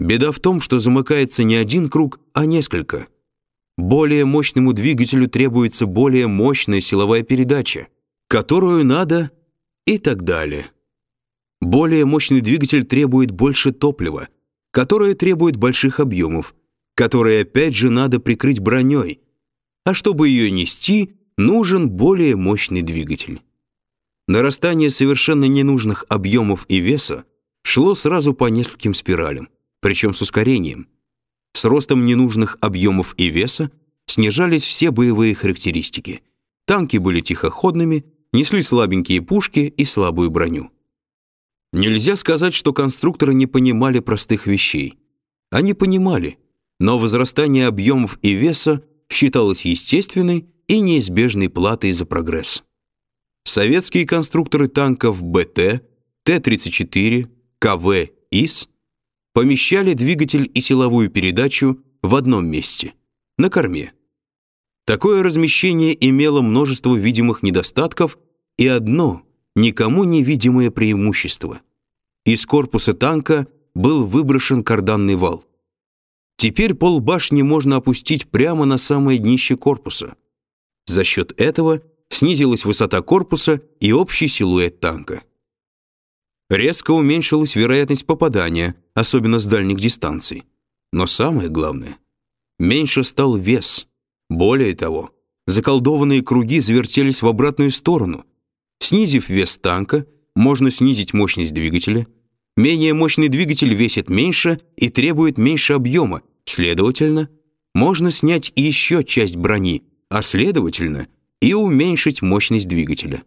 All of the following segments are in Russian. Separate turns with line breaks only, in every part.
Беда в том, что замыкается не один круг, а несколько. Более мощному двигателю требуется более мощная силовая передача, которую надо и так далее. Более мощный двигатель требует больше топлива, которое требует больших объемов, которые опять же надо прикрыть броней, а чтобы ее нести, нужен более мощный двигатель. Нарастание совершенно ненужных объемов и веса шло сразу по нескольким спиралям, причем с ускорением. С ростом ненужных объемов и веса снижались все боевые характеристики. Танки были тихоходными, несли слабенькие пушки и слабую броню. Нельзя сказать, что конструкторы не понимали простых вещей. Они понимали, но возрастание объемов и веса считалось естественной и неизбежной платой за прогресс. Советские конструкторы танков БТ, Т-34, КВ, ИС помещали двигатель и силовую передачу в одном месте на корме. Такое размещение имело множество видимых недостатков и одно никому невидимое преимущество. Из корпуса танка был выброшен карданный вал. Теперь пол башни можно опустить прямо на самое днище корпуса. За счет этого снизилась высота корпуса и общий силуэт танка. Резко уменьшилась вероятность попадания, особенно с дальних дистанций. Но самое главное, меньше стал вес. Более того, заколдованные круги завертелись в обратную сторону. Снизив вес танка, можно снизить мощность двигателя. Менее мощный двигатель весит меньше и требует меньше объема, следовательно, можно снять еще часть брони, а следовательно, и уменьшить мощность двигателя.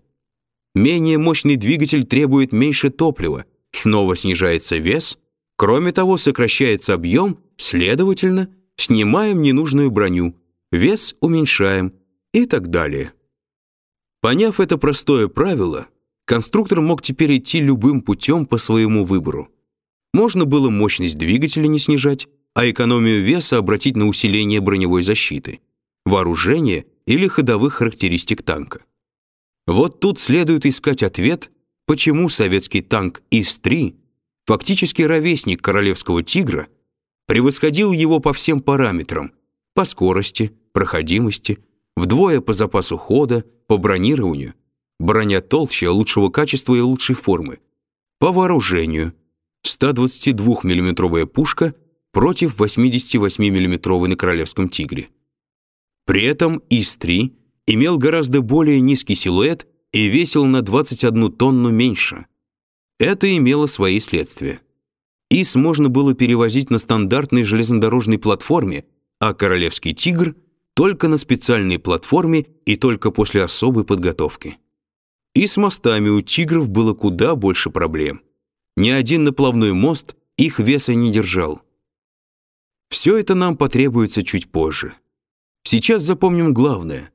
Менее мощный двигатель требует меньше топлива, снова снижается вес, кроме того, сокращается объем, следовательно, снимаем ненужную броню, вес уменьшаем и так далее. Поняв это простое правило, конструктор мог теперь идти любым путем по своему выбору. Можно было мощность двигателя не снижать, а экономию веса обратить на усиление броневой защиты, вооружение или ходовых характеристик танка. Вот тут следует искать ответ, почему советский танк ИС-3, фактически ровесник королевского «Тигра», превосходил его по всем параметрам, по скорости, проходимости, вдвое по запасу хода, по бронированию, броня толще, лучшего качества и лучшей формы, по вооружению, 122 миллиметровая пушка против 88 миллиметровой на королевском «Тигре». При этом ИС-3 имел гораздо более низкий силуэт и весил на 21 тонну меньше. Это имело свои следствия. ИС можно было перевозить на стандартной железнодорожной платформе, а королевский «Тигр» только на специальной платформе и только после особой подготовки. И с мостами у «Тигров» было куда больше проблем. Ни один наплавной мост их веса не держал. Все это нам потребуется чуть позже. Сейчас запомним главное.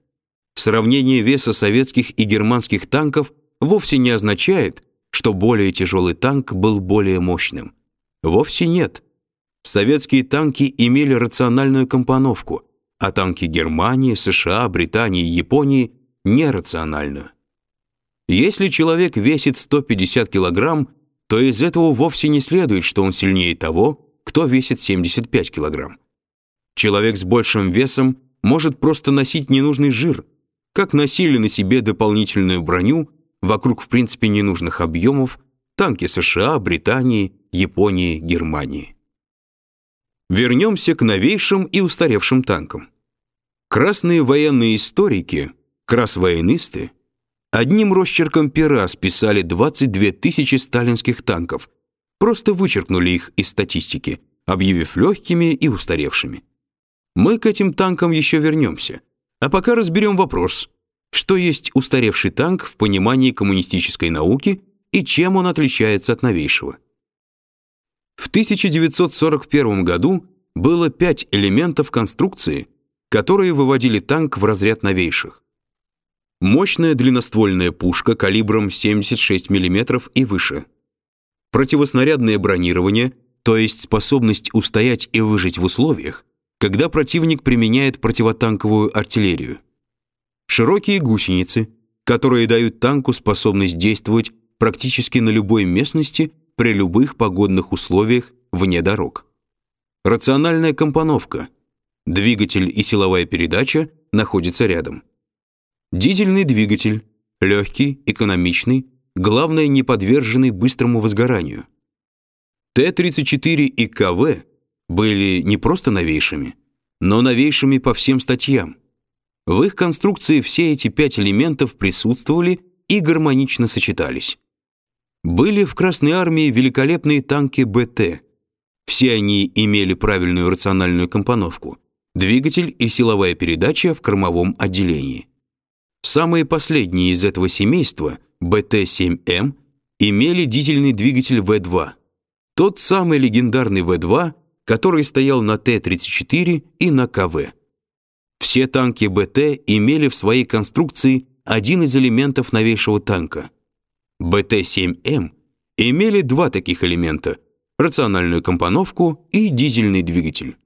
Сравнение веса советских и германских танков вовсе не означает, что более тяжелый танк был более мощным. Вовсе нет. Советские танки имели рациональную компоновку, а танки Германии, США, Британии и Японии – нерациональную. Если человек весит 150 килограмм, то из этого вовсе не следует, что он сильнее того, кто весит 75 килограмм. Человек с большим весом может просто носить ненужный жир, как носили на себе дополнительную броню вокруг в принципе ненужных объемов танки США, Британии, Японии, Германии. Вернемся к новейшим и устаревшим танкам. Красные военные историки, красвоенисты, одним росчерком пера списали 22 тысячи сталинских танков, просто вычеркнули их из статистики, объявив легкими и устаревшими. Мы к этим танкам еще вернемся. А пока разберем вопрос, что есть устаревший танк в понимании коммунистической науки и чем он отличается от новейшего. В 1941 году было пять элементов конструкции, которые выводили танк в разряд новейших. Мощная длинноствольная пушка калибром 76 мм и выше. Противоснарядное бронирование, то есть способность устоять и выжить в условиях, когда противник применяет противотанковую артиллерию. Широкие гусеницы, которые дают танку способность действовать практически на любой местности при любых погодных условиях вне дорог. Рациональная компоновка. Двигатель и силовая передача находятся рядом. Дизельный двигатель. Легкий, экономичный, главное, не подверженный быстрому возгоранию. Т-34 и КВ были не просто новейшими, но новейшими по всем статьям. В их конструкции все эти пять элементов присутствовали и гармонично сочетались. Были в Красной армии великолепные танки БТ. Все они имели правильную рациональную компоновку: двигатель и силовая передача в кормовом отделении. Самые последние из этого семейства, БТ-7М, имели дизельный двигатель В2. Тот самый легендарный В2, который стоял на Т-34 и на КВ. Все танки БТ имели в своей конструкции один из элементов новейшего танка. БТ-7М имели два таких элемента – рациональную компоновку и дизельный двигатель.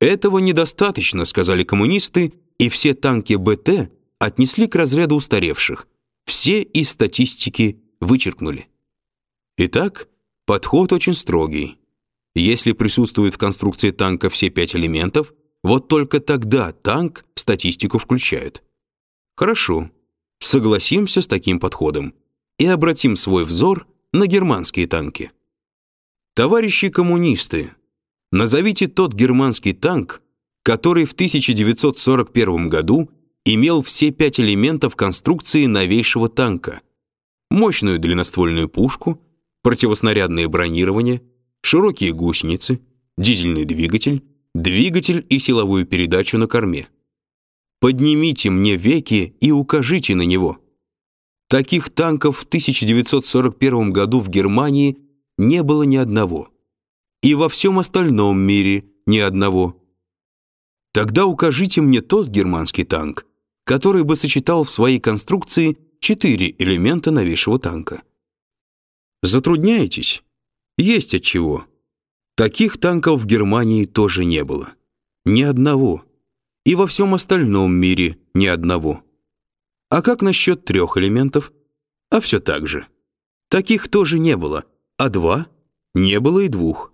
Этого недостаточно, сказали коммунисты, и все танки БТ отнесли к разряду устаревших. Все из статистики вычеркнули. Итак, подход очень строгий. Если присутствуют в конструкции танка все пять элементов, вот только тогда танк в статистику включают. Хорошо, согласимся с таким подходом и обратим свой взор на германские танки. Товарищи коммунисты, назовите тот германский танк, который в 1941 году имел все пять элементов конструкции новейшего танка: мощную длинноствольную пушку, противоснарядное бронирование, широкие гусеницы, дизельный двигатель, двигатель и силовую передачу на корме. Поднимите мне веки и укажите на него. Таких танков в 1941 году в Германии не было ни одного. И во всем остальном мире ни одного. Тогда укажите мне тот германский танк, который бы сочетал в своей конструкции четыре элемента новейшего танка. Затрудняетесь? Есть от чего. Таких танков в Германии тоже не было. Ни одного. И во всем остальном мире ни одного. А как насчет трех элементов? А все так же. Таких тоже не было, а два не было и двух.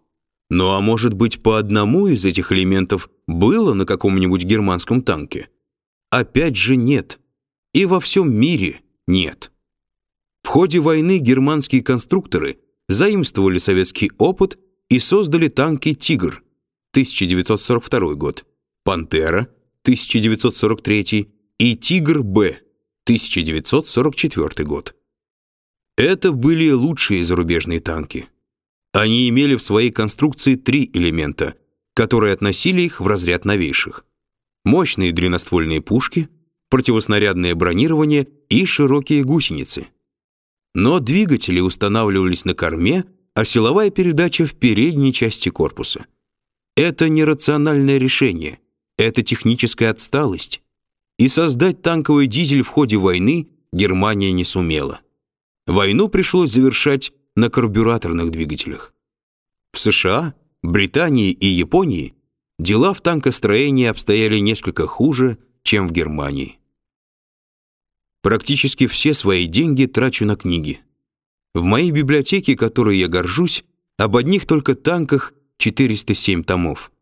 Ну а может быть, по одному из этих элементов было на каком-нибудь германском танке? Опять же нет. И во всем мире нет. В ходе войны германские конструкторы заимствовали советский опыт и создали танки Тигр 1942 год, Пантера 1943 и Тигр-Б 1944 год. Это были лучшие зарубежные танки. Они имели в своей конструкции три элемента, которые относили их в разряд новейших мощные длинноствольные пушки, противоснарядное бронирование и широкие гусеницы. Но двигатели устанавливались на корме, а силовая передача в передней части корпуса. Это не рациональное решение, это техническая отсталость. И создать танковый дизель в ходе войны Германия не сумела. Войну пришлось завершать на карбюраторных двигателях. В США, Британии и Японии дела в танкостроении обстояли несколько хуже, чем в Германии. Практически все свои деньги трачу на книги. В моей библиотеке, которой я горжусь, об одних только танках 407 томов.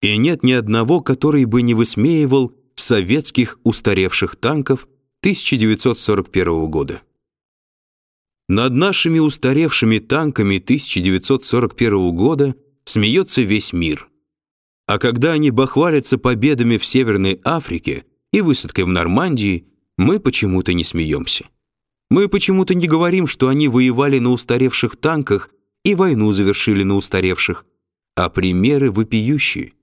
И нет ни одного, который бы не высмеивал советских устаревших танков 1941 года. Над нашими устаревшими танками 1941 года смеется весь мир. А когда они бахвалятся победами в Северной Африке и высадкой в Нормандии, мы почему-то не смеемся. Мы почему-то не говорим, что они воевали на устаревших танках и войну завершили на устаревших, а примеры вопиющие.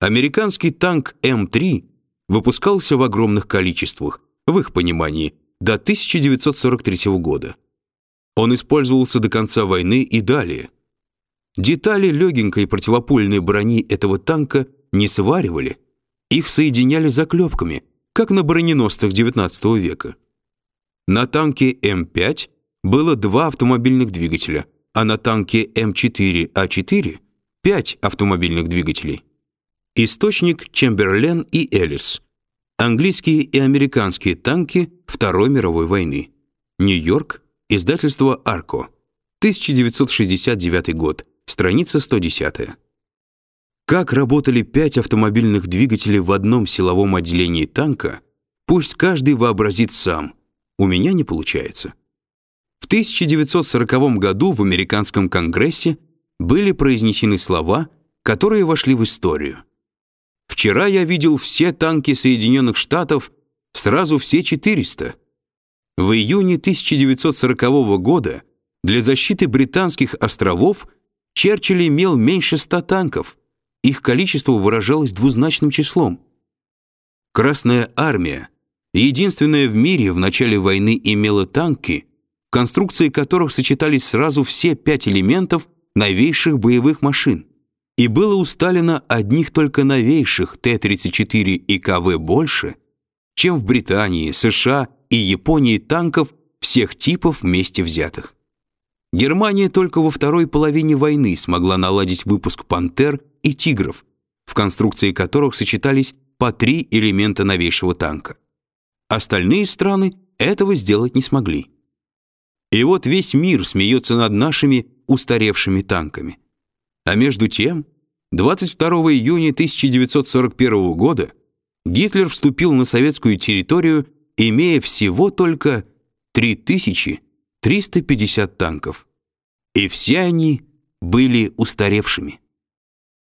Американский танк М3 выпускался в огромных количествах, в их понимании, до 1943 года. Он использовался до конца войны и далее. Детали легенькой противопульной брони этого танка не сваривали, их соединяли заклепками, как на броненосцах XIX века. На танке М5 было два автомобильных двигателя, а на танке М4А4 пять автомобильных двигателей. Источник Чемберлен и Эллис. Английские и американские танки Второй мировой войны. Нью-Йорк, издательство Арко. 1969 год страница 110. Как работали пять автомобильных двигателей в одном силовом отделении танка, пусть каждый вообразит сам. У меня не получается. В 1940 году в американском конгрессе были произнесены слова, которые вошли в историю. Вчера я видел все танки Соединенных Штатов, сразу все 400. В июне 1940 года для защиты британских островов Черчилль имел меньше 100 танков. Их количество выражалось двузначным числом. Красная армия, единственная в мире в начале войны имела танки, в конструкции которых сочетались сразу все пять элементов новейших боевых машин. И было у Сталина одних только новейших Т-34 и КВ больше, чем в Британии, США и Японии танков всех типов вместе взятых. Германия только во второй половине войны смогла наладить выпуск «Пантер» и «Тигров», в конструкции которых сочетались по три элемента новейшего танка. Остальные страны этого сделать не смогли. И вот весь мир смеется над нашими устаревшими танками. А между тем, 22 июня 1941 года Гитлер вступил на советскую территорию, имея всего только 3350 танков. И все они были устаревшими.